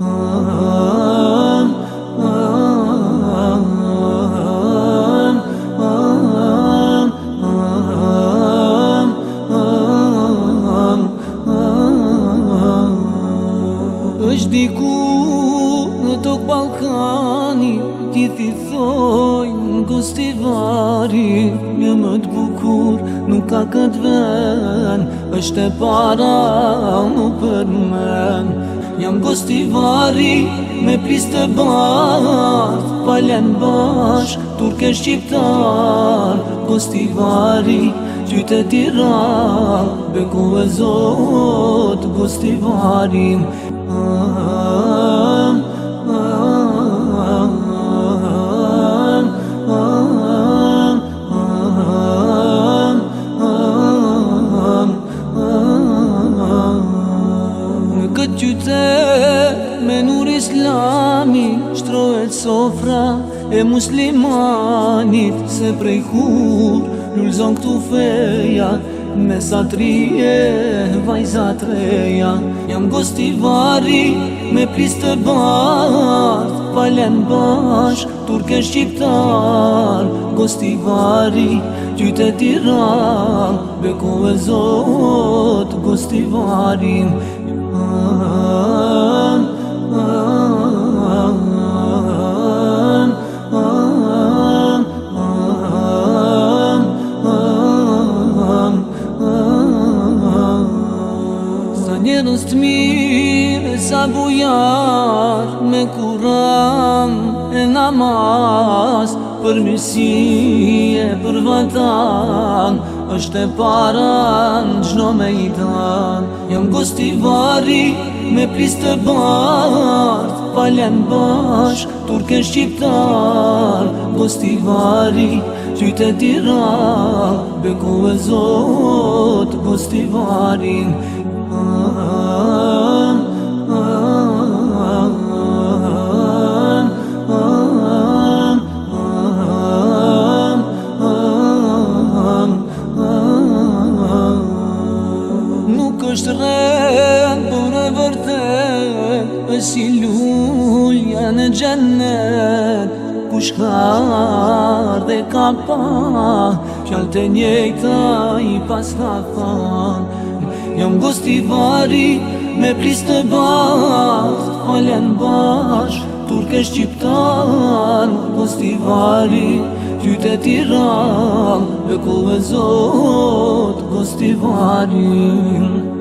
Am, am, am, am, am, am, am, am është diku në tokë Balkani Kjithi thoi në Gostivari Mje më të bukur, nuk ka këtë ven është e para mu për men Gostivari, vari Me plis të bat, Palen bashk Turke shqiptar Gosti vari Gjyte tira Beku e zot Gosti varim ah, këtë qytet Me nur islami Shtrohet sofra e muslimanit Se prej kur Lullzon këtu feja Me satrije Vajzat reja Jam gosti vari Me plis të bat Palen bash Turke shqiptar Gosti vari Qytet Beko e zot Gosti Njërës të mirë sa bujarë, me kuram e namaz Për misi e për vatan, është e paran gjno me i dan Jam gosti vari me plis të bart Palen bashk, turke shqiptar Gosti vari, qyte tira Beku e zot, gosti varin ah, është rrën, por e vërtën, është si lujë në gjennën, ku shkar dhe ka pa, qëllë të njejta i pas ka pa, jam gusti vari, me plis të bax, falen bax, turke shqiptar, gusti vari, Gjyte tira, dhe ku e zot, gusti varin